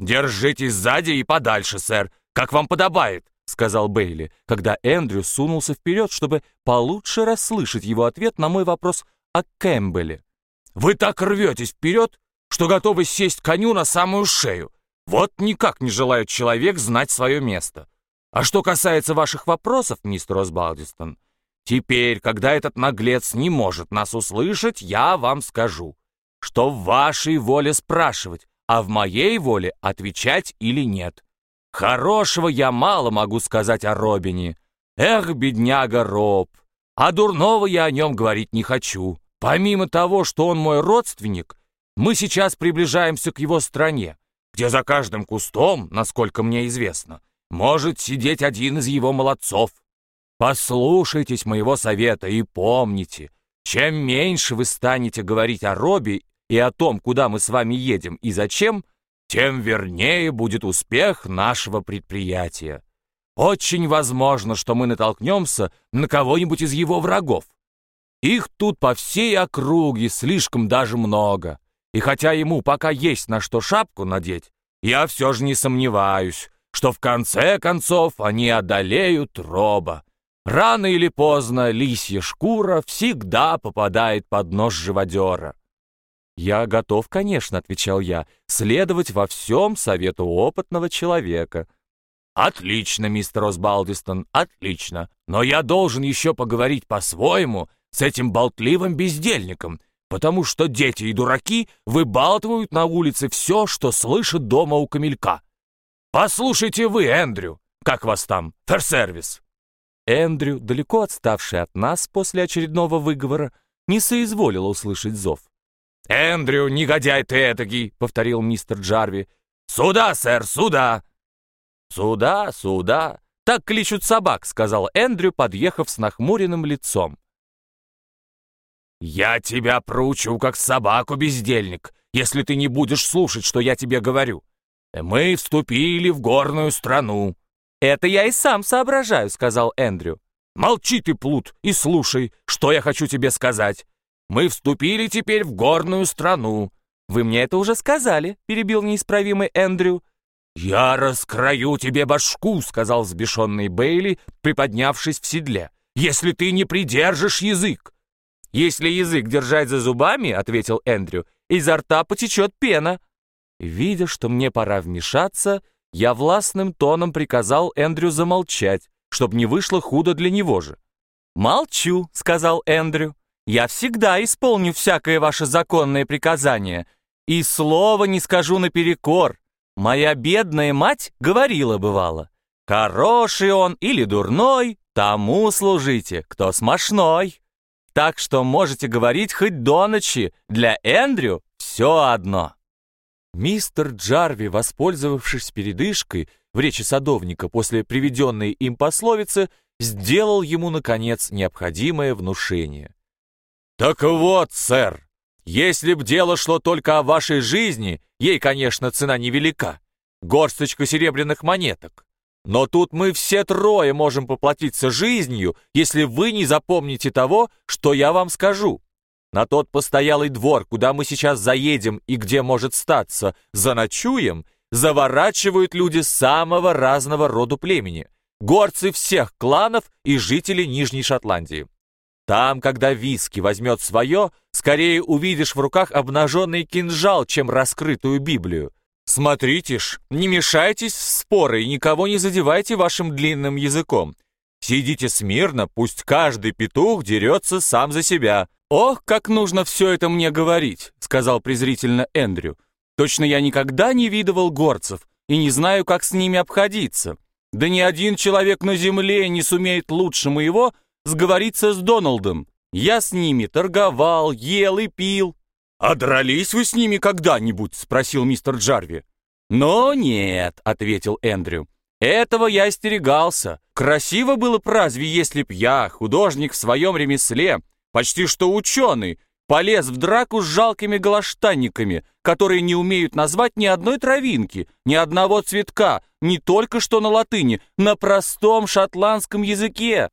«Держитесь сзади и подальше, сэр, как вам подобает», — сказал Бейли, когда Эндрю сунулся вперед, чтобы получше расслышать его ответ на мой вопрос о Кэмпбелле. «Вы так рветесь вперед, что готовы сесть коню на самую шею. Вот никак не желает человек знать свое место. А что касается ваших вопросов, мистер Осбалдистон, теперь, когда этот наглец не может нас услышать, я вам скажу, что в вашей воле спрашивать, а в моей воле отвечать или нет. Хорошего я мало могу сказать о Робине. Эх, бедняга Роб, а дурного я о нем говорить не хочу. Помимо того, что он мой родственник, мы сейчас приближаемся к его стране, где за каждым кустом, насколько мне известно, может сидеть один из его молодцов. Послушайтесь моего совета и помните, чем меньше вы станете говорить о Робби и о том, куда мы с вами едем и зачем, тем вернее будет успех нашего предприятия. Очень возможно, что мы натолкнемся на кого-нибудь из его врагов. Их тут по всей округе слишком даже много. И хотя ему пока есть на что шапку надеть, я все же не сомневаюсь, что в конце концов они одолеют Роба. Рано или поздно лисья шкура всегда попадает под нож живодера. «Я готов, конечно», — отвечал я, — «следовать во всем совету опытного человека». «Отлично, мистер Осбалдистон, отлично. Но я должен еще поговорить по-своему с этим болтливым бездельником, потому что дети и дураки выбалтывают на улице все, что слышат дома у камелька. Послушайте вы, Эндрю, как вас там, ферсервис?» Эндрю, далеко отставший от нас после очередного выговора, не соизволил услышать зов. «Эндрю, негодяй ты этакий!» — повторил мистер Джарви. «Сюда, сэр, сюда!» «Сюда, сюда!» — так кличут собак, — сказал Эндрю, подъехав с нахмуренным лицом. «Я тебя проучу, как собаку, бездельник, если ты не будешь слушать, что я тебе говорю. Мы вступили в горную страну». «Это я и сам соображаю», — сказал Эндрю. «Молчи ты, плут, и слушай, что я хочу тебе сказать. Мы вступили теперь в горную страну». «Вы мне это уже сказали», — перебил неисправимый Эндрю. «Я раскрою тебе башку», — сказал взбешенный Бейли, приподнявшись в седле, «если ты не придержишь язык». «Если язык держать за зубами», — ответил Эндрю, «изо рта потечет пена». Видя, что мне пора вмешаться, я властным тоном приказал Эндрю замолчать, чтобы не вышло худо для него же. «Молчу», — сказал Эндрю. «Я всегда исполню всякое ваше законное приказание, и слова не скажу наперекор. Моя бедная мать говорила бывало, хороший он или дурной, тому служите, кто смешной». Так что можете говорить хоть до ночи, для Эндрю все одно. Мистер Джарви, воспользовавшись передышкой в речи садовника после приведенной им пословицы, сделал ему, наконец, необходимое внушение. «Так вот, сэр, если б дело шло только о вашей жизни, ей, конечно, цена невелика, горсточка серебряных монеток. Но тут мы все трое можем поплатиться жизнью, если вы не запомните того, что я вам скажу. На тот постоялый двор, куда мы сейчас заедем и где, может статься, заночуем, заворачивают люди самого разного роду племени, горцы всех кланов и жители Нижней Шотландии. Там, когда виски возьмет свое, скорее увидишь в руках обнаженный кинжал, чем раскрытую Библию. Смотрите ж, не мешайтесь в споры и никого не задевайте вашим длинным языком. Сидите смирно, пусть каждый петух дерется сам за себя. Ох, как нужно все это мне говорить, сказал презрительно Эндрю. Точно я никогда не видывал горцев и не знаю, как с ними обходиться. Да ни один человек на земле не сумеет лучше моего сговориться с Доналдом. Я с ними торговал, ел и пил, «А дрались вы с ними когда-нибудь?» — спросил мистер Джарви. «Но нет», — ответил Эндрю. «Этого я остерегался. Красиво было б разве, если б я, художник в своем ремесле, почти что ученый, полез в драку с жалкими галаштанниками, которые не умеют назвать ни одной травинки, ни одного цветка, не только что на латыни, на простом шотландском языке.